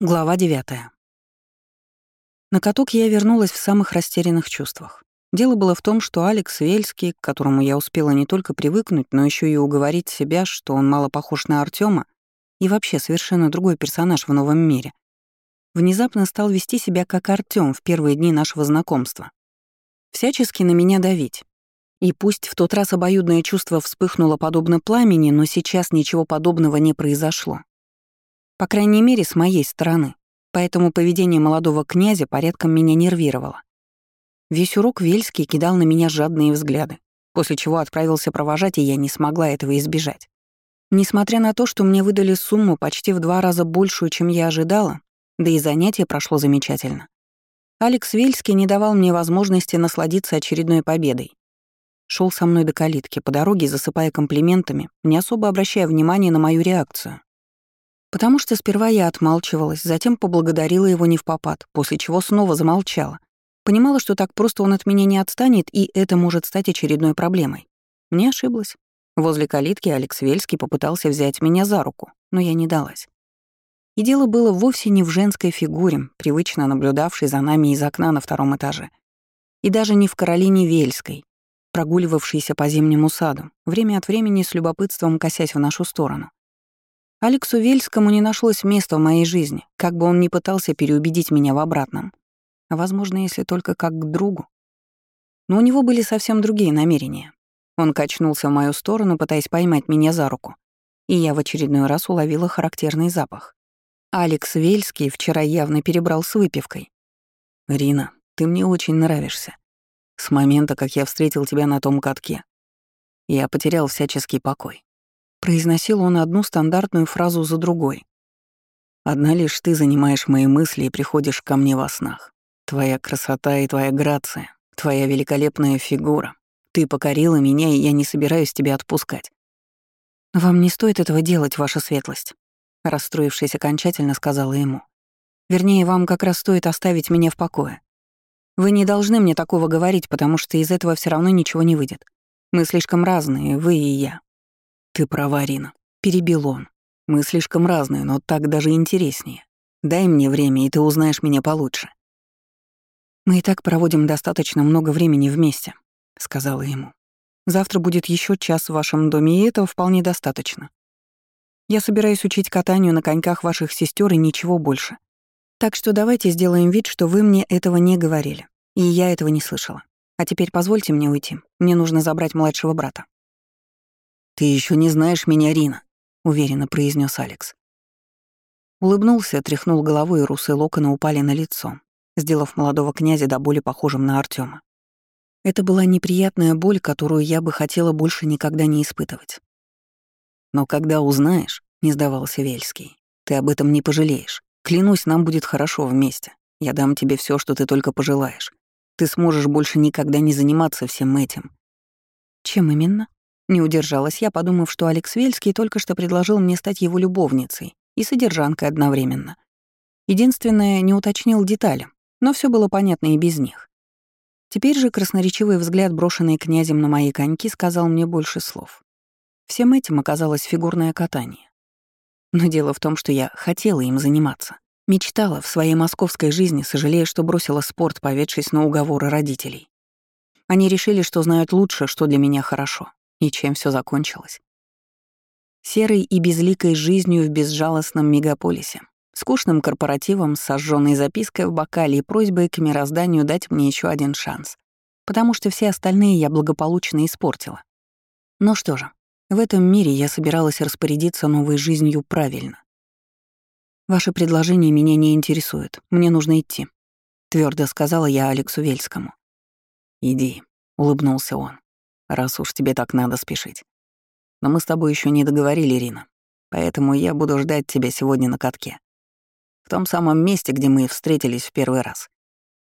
Глава 9. На каток я вернулась в самых растерянных чувствах. Дело было в том, что Алекс Вельский, к которому я успела не только привыкнуть, но еще и уговорить себя, что он мало похож на Артема и вообще совершенно другой персонаж в новом мире, внезапно стал вести себя как Артем в первые дни нашего знакомства. Всячески на меня давить. И пусть в тот раз обоюдное чувство вспыхнуло подобно пламени, но сейчас ничего подобного не произошло. По крайней мере, с моей стороны. Поэтому поведение молодого князя порядком меня нервировало. Весь урок Вельский кидал на меня жадные взгляды, после чего отправился провожать, и я не смогла этого избежать. Несмотря на то, что мне выдали сумму почти в два раза большую, чем я ожидала, да и занятие прошло замечательно, Алекс Вельский не давал мне возможности насладиться очередной победой. Шел со мной до калитки, по дороге засыпая комплиментами, не особо обращая внимания на мою реакцию. Потому что сперва я отмалчивалась, затем поблагодарила его не в попад, после чего снова замолчала. Понимала, что так просто он от меня не отстанет, и это может стать очередной проблемой. Не ошиблась. Возле калитки Алекс Вельский попытался взять меня за руку, но я не далась. И дело было вовсе не в женской фигуре, привычно наблюдавшей за нами из окна на втором этаже. И даже не в Каролине Вельской, прогуливавшейся по зимнему саду, время от времени с любопытством косясь в нашу сторону. Алексу Вельскому не нашлось места в моей жизни, как бы он ни пытался переубедить меня в обратном. А возможно, если только как к другу. Но у него были совсем другие намерения. Он качнулся в мою сторону, пытаясь поймать меня за руку. И я в очередной раз уловила характерный запах. Алекс Вельский вчера явно перебрал с выпивкой. «Рина, ты мне очень нравишься. С момента, как я встретил тебя на том катке, я потерял всяческий покой. Произносил он одну стандартную фразу за другой. «Одна лишь ты занимаешь мои мысли и приходишь ко мне во снах. Твоя красота и твоя грация, твоя великолепная фигура. Ты покорила меня, и я не собираюсь тебя отпускать». «Вам не стоит этого делать, ваша светлость», — расстроившись окончательно, сказала ему. «Вернее, вам как раз стоит оставить меня в покое. Вы не должны мне такого говорить, потому что из этого все равно ничего не выйдет. Мы слишком разные, вы и я. «Ты права, Рина», — перебил он. «Мы слишком разные, но так даже интереснее. Дай мне время, и ты узнаешь меня получше». «Мы и так проводим достаточно много времени вместе», — сказала ему. «Завтра будет еще час в вашем доме, и этого вполне достаточно. Я собираюсь учить катанию на коньках ваших сестер и ничего больше. Так что давайте сделаем вид, что вы мне этого не говорили, и я этого не слышала. А теперь позвольте мне уйти. Мне нужно забрать младшего брата». «Ты еще не знаешь меня, Рина», — уверенно произнес Алекс. Улыбнулся, тряхнул головой, и русые локоны упали на лицо, сделав молодого князя до боли похожим на Артема. Это была неприятная боль, которую я бы хотела больше никогда не испытывать. «Но когда узнаешь», — не сдавался Вельский, — «ты об этом не пожалеешь. Клянусь, нам будет хорошо вместе. Я дам тебе все, что ты только пожелаешь. Ты сможешь больше никогда не заниматься всем этим». «Чем именно?» Не удержалась я, подумав, что Алекс Вельский только что предложил мне стать его любовницей и содержанкой одновременно. Единственное, не уточнил детали, но все было понятно и без них. Теперь же красноречивый взгляд, брошенный князем на мои коньки, сказал мне больше слов. Всем этим оказалось фигурное катание. Но дело в том, что я хотела им заниматься. Мечтала в своей московской жизни, сожалея, что бросила спорт, поведшись на уговоры родителей. Они решили, что знают лучше, что для меня хорошо. И чем все закончилось? Серой и безликой жизнью в безжалостном мегаполисе, скучным корпоративом с сожженной запиской в бокале и просьбой к мирозданию дать мне еще один шанс, потому что все остальные я благополучно испортила. Ну что же, в этом мире я собиралась распорядиться новой жизнью правильно. «Ваше предложение меня не интересует. Мне нужно идти», — твердо сказала я Алексу Вельскому. «Иди», — улыбнулся он раз уж тебе так надо спешить. Но мы с тобой еще не договорили, Рина, поэтому я буду ждать тебя сегодня на катке. В том самом месте, где мы встретились в первый раз.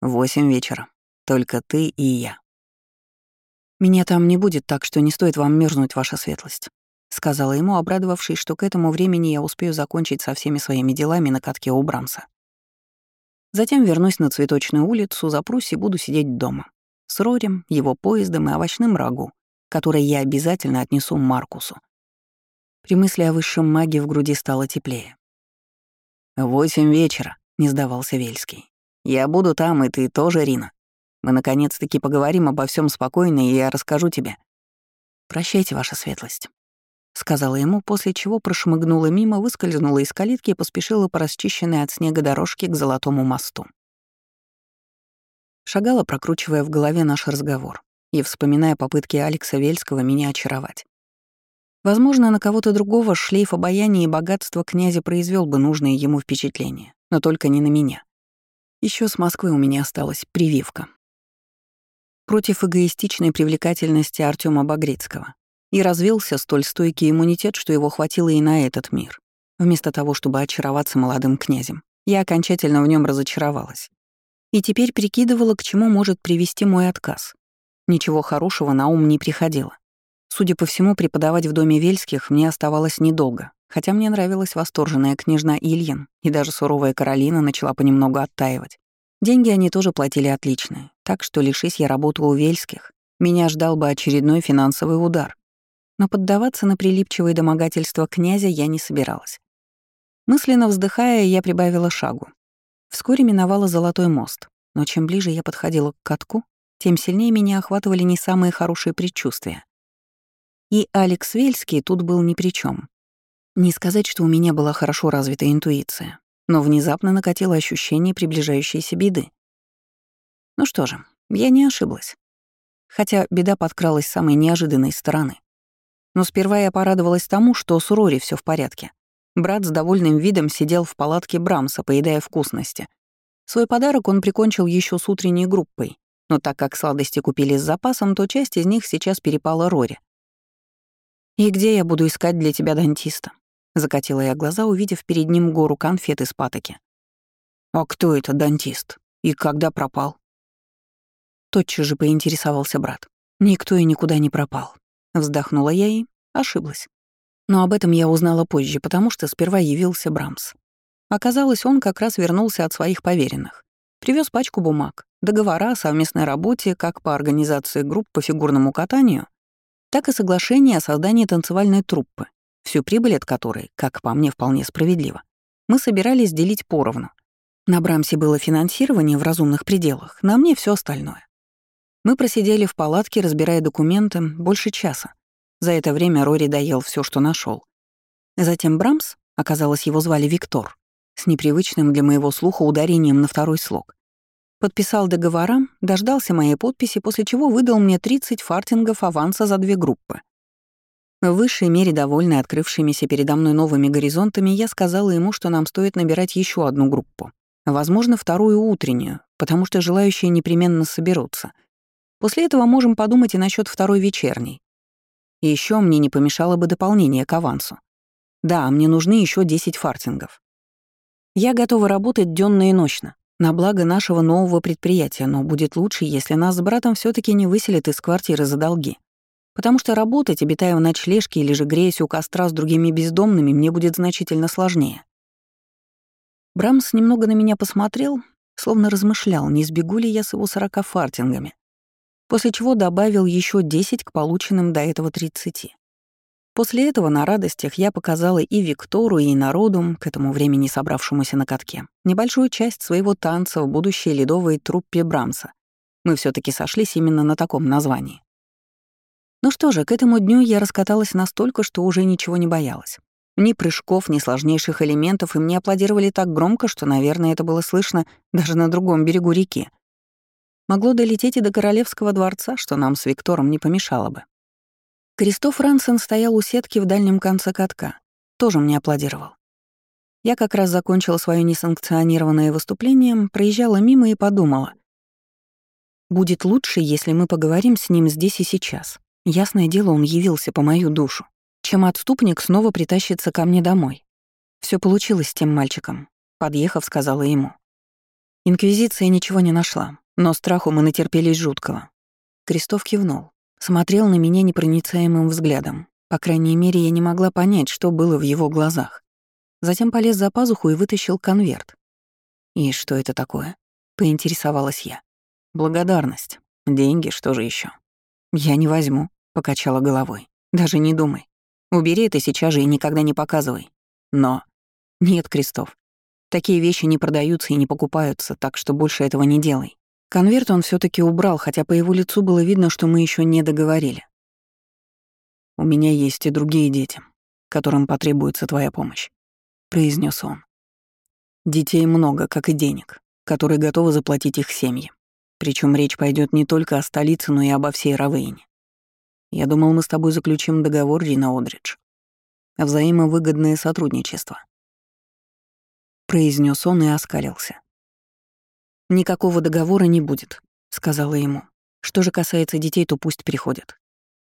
В восемь вечера. Только ты и я. «Меня там не будет, так что не стоит вам мерзнуть, ваша светлость», — сказала ему, обрадовавшись, что к этому времени я успею закончить со всеми своими делами на катке у Брамса. Затем вернусь на Цветочную улицу, запрусь и буду сидеть дома с Рорем, его поездом и овощным рагу, который я обязательно отнесу Маркусу. При мысли о высшем маге в груди стало теплее. «Восемь вечера», — не сдавался Вельский. «Я буду там, и ты тоже, Рина. Мы наконец-таки поговорим обо всем спокойно, и я расскажу тебе». «Прощайте, ваша светлость», — сказала ему, после чего прошмыгнула мимо, выскользнула из калитки и поспешила по расчищенной от снега дорожке к Золотому мосту. Шагала, прокручивая в голове наш разговор и вспоминая попытки Алекса Вельского меня очаровать. Возможно, на кого-то другого шлейф обаяния и богатства князя произвел бы нужное ему впечатление, но только не на меня. Еще с Москвы у меня осталась прививка. Против эгоистичной привлекательности Артема Багрицкого. И развился столь стойкий иммунитет, что его хватило и на этот мир. Вместо того, чтобы очароваться молодым князем, я окончательно в нем разочаровалась. И теперь прикидывала, к чему может привести мой отказ. Ничего хорошего на ум не приходило. Судя по всему, преподавать в доме Вельских мне оставалось недолго, хотя мне нравилась восторженная княжна Ильин, и даже суровая Каролина начала понемногу оттаивать. Деньги они тоже платили отличные, так что, лишись я работы у Вельских, меня ждал бы очередной финансовый удар. Но поддаваться на прилипчивые домогательства князя я не собиралась. Мысленно вздыхая, я прибавила шагу. Вскоре миновала Золотой мост, но чем ближе я подходила к катку, тем сильнее меня охватывали не самые хорошие предчувствия. И Алекс Вельский тут был ни при чем. Не сказать, что у меня была хорошо развита интуиция, но внезапно накатило ощущение приближающейся беды. Ну что же, я не ошиблась. Хотя беда подкралась с самой неожиданной стороны. Но сперва я порадовалась тому, что с Рори все в порядке. Брат с довольным видом сидел в палатке Брамса, поедая вкусности. Свой подарок он прикончил еще с утренней группой, но так как сладости купили с запасом, то часть из них сейчас перепала Рори. «И где я буду искать для тебя дантиста?» Закатила я глаза, увидев перед ним гору конфет из патоки. «А кто это дантист? И когда пропал?» Тотчас же поинтересовался брат. «Никто и никуда не пропал». Вздохнула я и ошиблась. Но об этом я узнала позже, потому что сперва явился Брамс. Оказалось, он как раз вернулся от своих поверенных. Привез пачку бумаг, договора о совместной работе как по организации групп по фигурному катанию, так и соглашение о создании танцевальной труппы, всю прибыль от которой, как по мне, вполне справедливо, мы собирались делить поровну. На Брамсе было финансирование в разумных пределах, на мне все остальное. Мы просидели в палатке, разбирая документы, больше часа, за это время Рори доел все, что нашел. Затем Брамс, оказалось, его звали Виктор, с непривычным для моего слуха ударением на второй слог. Подписал договора, дождался моей подписи, после чего выдал мне 30 фартингов аванса за две группы. В высшей мере довольный открывшимися передо мной новыми горизонтами, я сказала ему, что нам стоит набирать еще одну группу. Возможно, вторую утреннюю, потому что желающие непременно соберутся. После этого можем подумать и насчет второй вечерней. И еще мне не помешало бы дополнение к авансу. Да, мне нужны еще 10 фартингов. Я готова работать денно и ночно, на благо нашего нового предприятия, но будет лучше, если нас с братом все таки не выселят из квартиры за долги. Потому что работать, обитая в ночлежке или же греясь у костра с другими бездомными, мне будет значительно сложнее. Брамс немного на меня посмотрел, словно размышлял, не сбегу ли я с его сорока фартингами после чего добавил еще 10 к полученным до этого 30. После этого на радостях я показала и Виктору, и народу, к этому времени собравшемуся на катке, небольшую часть своего танца в будущей ледовой труппе Брамса. Мы все таки сошлись именно на таком названии. Ну что же, к этому дню я раскаталась настолько, что уже ничего не боялась. Ни прыжков, ни сложнейших элементов, и мне аплодировали так громко, что, наверное, это было слышно даже на другом берегу реки. Могло долететь и до королевского дворца, что нам с Виктором не помешало бы. Кристоф Рансен стоял у сетки в дальнем конце катка. Тоже мне аплодировал. Я как раз закончила свое несанкционированное выступление, проезжала мимо и подумала. Будет лучше, если мы поговорим с ним здесь и сейчас. Ясное дело, он явился по мою душу. Чем отступник снова притащится ко мне домой. Все получилось с тем мальчиком. Подъехав, сказала ему. Инквизиция ничего не нашла. Но страху мы натерпелись жуткого. Крестов кивнул, смотрел на меня непроницаемым взглядом. По крайней мере, я не могла понять, что было в его глазах. Затем полез за пазуху и вытащил конверт. «И что это такое?» — поинтересовалась я. «Благодарность. Деньги, что же еще? «Я не возьму», — покачала головой. «Даже не думай. Убери это сейчас же и никогда не показывай. Но...» «Нет, Крестов. Такие вещи не продаются и не покупаются, так что больше этого не делай. Конверт он все таки убрал, хотя по его лицу было видно, что мы еще не договорили. «У меня есть и другие дети, которым потребуется твоя помощь», — произнес он. «Детей много, как и денег, которые готовы заплатить их семьи. Причем речь пойдет не только о столице, но и обо всей Равейне. Я думал, мы с тобой заключим договор, Рина Одридж. Взаимовыгодное сотрудничество. Произнес он и оскалился. «Никакого договора не будет», — сказала ему. «Что же касается детей, то пусть приходят.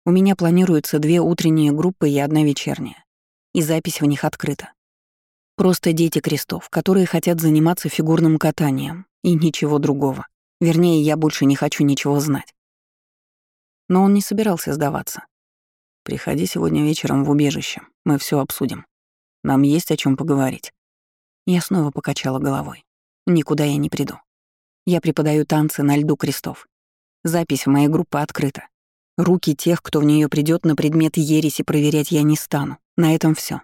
У меня планируются две утренние группы и одна вечерняя. И запись в них открыта. Просто дети крестов, которые хотят заниматься фигурным катанием, и ничего другого. Вернее, я больше не хочу ничего знать. Но он не собирался сдаваться. «Приходи сегодня вечером в убежище, мы все обсудим. Нам есть о чем поговорить». Я снова покачала головой. «Никуда я не приду. Я преподаю танцы на льду крестов. Запись в моей группе открыта. Руки тех, кто в нее придет на предмет ереси проверять я не стану. На этом все.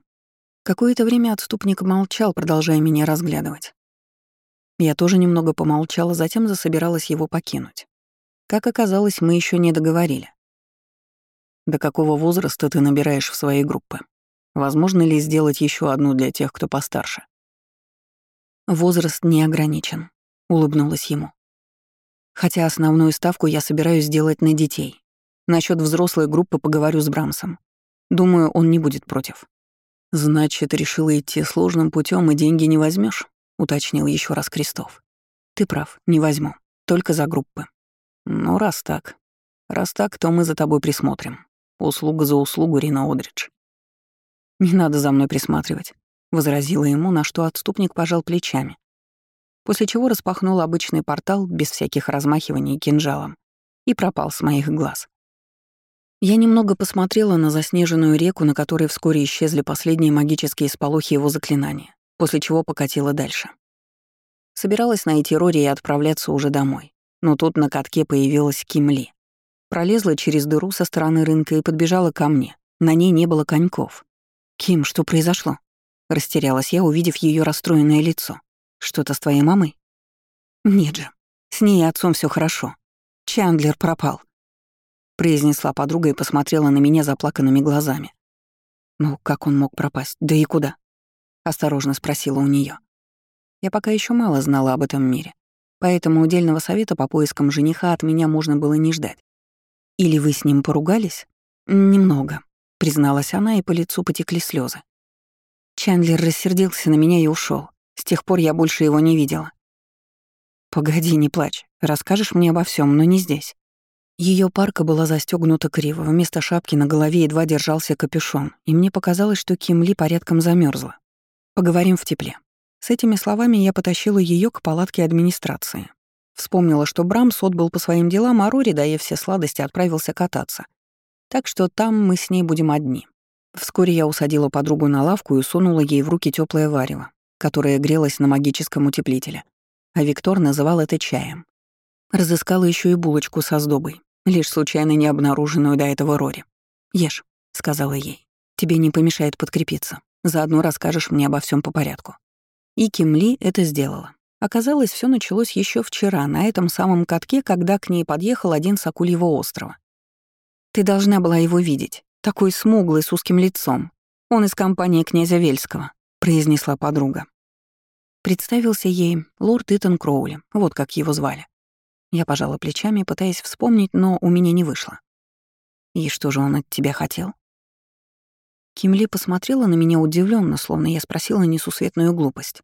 Какое-то время отступник молчал, продолжая меня разглядывать. Я тоже немного помолчала, затем засобиралась его покинуть. Как оказалось, мы еще не договорили. До какого возраста ты набираешь в своей группы? Возможно ли сделать еще одну для тех, кто постарше? Возраст не ограничен улыбнулась ему. Хотя основную ставку я собираюсь сделать на детей. Насчет взрослой группы поговорю с Брамсом. Думаю, он не будет против. Значит, решила идти сложным путем и деньги не возьмешь? уточнил еще раз Крестов. Ты прав, не возьму. Только за группы. Ну, раз так. Раз так, то мы за тобой присмотрим. Услуга за услугу, Рина Одридж. Не надо за мной присматривать, возразила ему, на что отступник пожал плечами после чего распахнул обычный портал без всяких размахиваний кинжалом и пропал с моих глаз. Я немного посмотрела на заснеженную реку, на которой вскоре исчезли последние магические сполохи его заклинания, после чего покатила дальше. Собиралась найти Рори и отправляться уже домой, но тут на катке появилась Кимли. Пролезла через дыру со стороны рынка и подбежала ко мне. На ней не было коньков. «Ким, что произошло?» Растерялась я, увидев ее расстроенное лицо. Что-то с твоей мамой? Нет же. С ней и отцом все хорошо. Чандлер пропал. Произнесла подруга и посмотрела на меня заплаканными глазами. Ну, как он мог пропасть? Да и куда? Осторожно спросила у нее. Я пока еще мало знала об этом мире, поэтому удельного совета по поискам жениха от меня можно было не ждать. Или вы с ним поругались? Немного, призналась она, и по лицу потекли слезы. Чандлер рассердился на меня и ушел. С тех пор я больше его не видела. Погоди, не плачь. Расскажешь мне обо всем, но не здесь. Ее парка была застегнута криво, вместо шапки на голове едва держался капюшон, и мне показалось, что Кимли порядком замерзла. Поговорим в тепле. С этими словами я потащила ее к палатке администрации. Вспомнила, что Брамс отбыл по своим делам, а Рори, даев все сладости, отправился кататься. Так что там мы с ней будем одни. Вскоре я усадила подругу на лавку и сунула ей в руки теплое варево, которая грелась на магическом утеплителе, а Виктор называл это чаем. Разыскала еще и булочку со сдобой, лишь случайно не обнаруженную до этого Рори. «Ешь», — сказала ей, — «тебе не помешает подкрепиться. Заодно расскажешь мне обо всем по порядку». И Кимли это сделала. Оказалось, все началось еще вчера, на этом самом катке, когда к ней подъехал один с Акульего острова. «Ты должна была его видеть. Такой смуглый, с узким лицом. Он из компании князя Вельского», — произнесла подруга. Представился ей лорд Итан Кроули, вот как его звали. Я пожала плечами, пытаясь вспомнить, но у меня не вышло. «И что же он от тебя хотел?» Кимли посмотрела на меня удивленно, словно я спросила несусветную глупость.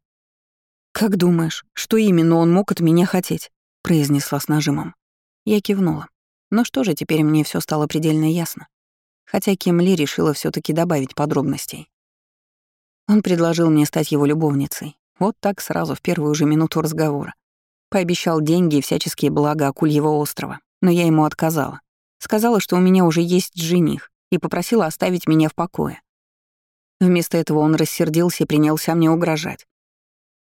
«Как думаешь, что именно он мог от меня хотеть?» — произнесла с нажимом. Я кивнула. Но что же, теперь мне все стало предельно ясно. Хотя Кимли решила все таки добавить подробностей. Он предложил мне стать его любовницей, вот так сразу, в первую же минуту разговора. Пообещал деньги и всяческие блага Акульего острова, но я ему отказала. Сказала, что у меня уже есть жених, и попросила оставить меня в покое. Вместо этого он рассердился и принялся мне угрожать.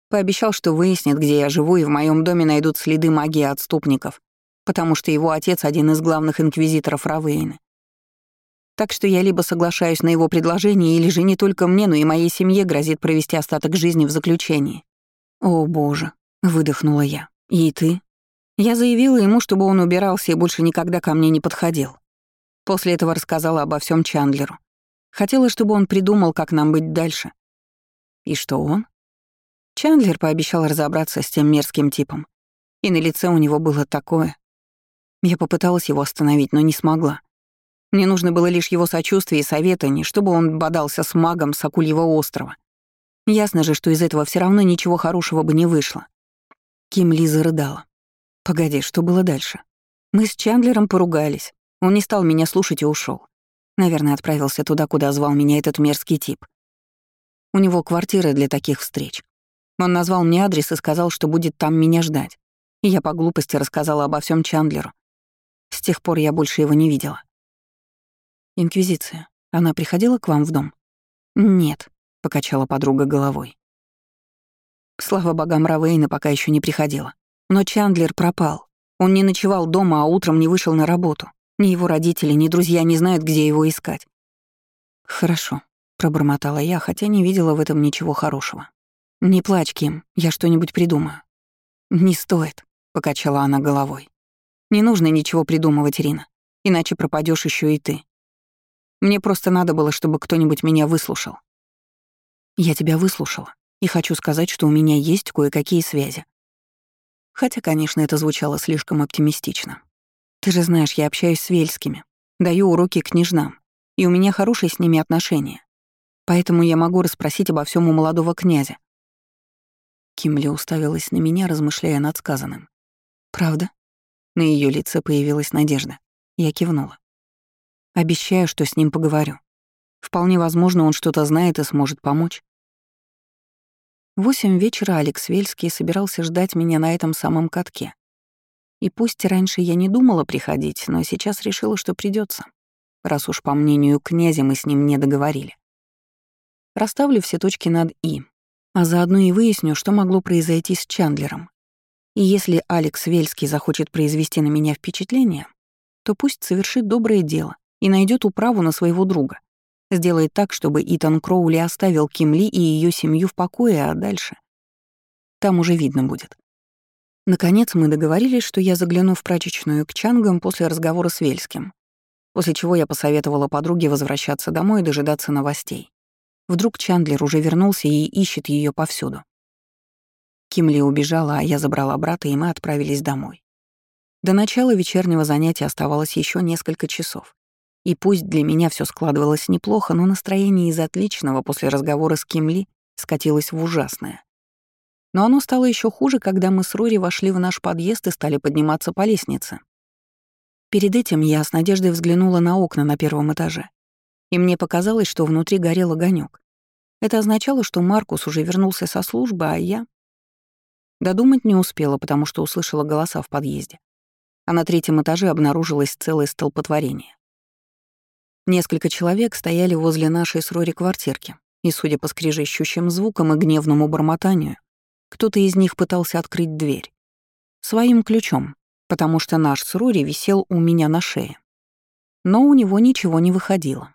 Пообещал, что выяснит, где я живу, и в моем доме найдут следы магии отступников, потому что его отец — один из главных инквизиторов Равейны. Так что я либо соглашаюсь на его предложение, или же не только мне, но и моей семье грозит провести остаток жизни в заключении. «О, боже», — выдохнула я. «И ты?» Я заявила ему, чтобы он убирался и больше никогда ко мне не подходил. После этого рассказала обо всем Чандлеру. Хотела, чтобы он придумал, как нам быть дальше. И что он? Чандлер пообещал разобраться с тем мерзким типом. И на лице у него было такое. Я попыталась его остановить, но не смогла. Мне нужно было лишь его сочувствие и советование, чтобы он бодался с магом с Акульего острова. Ясно же, что из этого все равно ничего хорошего бы не вышло. Ким Ли зарыдала. Погоди, что было дальше? Мы с Чандлером поругались. Он не стал меня слушать и ушел. Наверное, отправился туда, куда звал меня этот мерзкий тип. У него квартира для таких встреч. Он назвал мне адрес и сказал, что будет там меня ждать. И я по глупости рассказала обо всем Чандлеру. С тех пор я больше его не видела. Инквизиция. Она приходила к вам в дом? Нет, покачала подруга головой. Слава богам, Равейна пока еще не приходила. Но Чандлер пропал. Он не ночевал дома, а утром не вышел на работу. Ни его родители, ни друзья не знают, где его искать. Хорошо, пробормотала я, хотя не видела в этом ничего хорошего. Не плачь, Ким, я что-нибудь придумаю. Не стоит, покачала она головой. Не нужно ничего придумывать, Ирина, иначе пропадешь еще и ты. Мне просто надо было, чтобы кто-нибудь меня выслушал. Я тебя выслушала, и хочу сказать, что у меня есть кое-какие связи. Хотя, конечно, это звучало слишком оптимистично. Ты же знаешь, я общаюсь с Вельскими, даю уроки княжнам, и у меня хорошие с ними отношения. Поэтому я могу расспросить обо всем у молодого князя. Кимли уставилась на меня, размышляя над сказанным. «Правда?» На ее лице появилась надежда. Я кивнула. Обещаю, что с ним поговорю. Вполне возможно, он что-то знает и сможет помочь. Восемь вечера Алекс Вельский собирался ждать меня на этом самом катке. И пусть раньше я не думала приходить, но сейчас решила, что придется, раз уж, по мнению князя, мы с ним не договорили. Расставлю все точки над «и», а заодно и выясню, что могло произойти с Чандлером. И если Алекс Вельский захочет произвести на меня впечатление, то пусть совершит доброе дело и найдет управу на своего друга. Сделает так, чтобы Итан Кроули оставил Кимли и ее семью в покое, а дальше... Там уже видно будет. Наконец мы договорились, что я загляну в прачечную к Чангам после разговора с Вельским, после чего я посоветовала подруге возвращаться домой и дожидаться новостей. Вдруг Чандлер уже вернулся и ищет ее повсюду. Кимли убежала, а я забрала брата, и мы отправились домой. До начала вечернего занятия оставалось еще несколько часов. И пусть для меня все складывалось неплохо, но настроение из отличного после разговора с Кимли скатилось в ужасное. Но оно стало еще хуже, когда мы с Рори вошли в наш подъезд и стали подниматься по лестнице. Перед этим я с надеждой взглянула на окна на первом этаже, и мне показалось, что внутри горел огонек. Это означало, что Маркус уже вернулся со службы, а я... Додумать не успела, потому что услышала голоса в подъезде. А на третьем этаже обнаружилось целое столпотворение. Несколько человек стояли возле нашей с Рори квартирки, и, судя по скрежещущим звукам и гневному бормотанию, кто-то из них пытался открыть дверь. Своим ключом, потому что наш с Рори висел у меня на шее. Но у него ничего не выходило.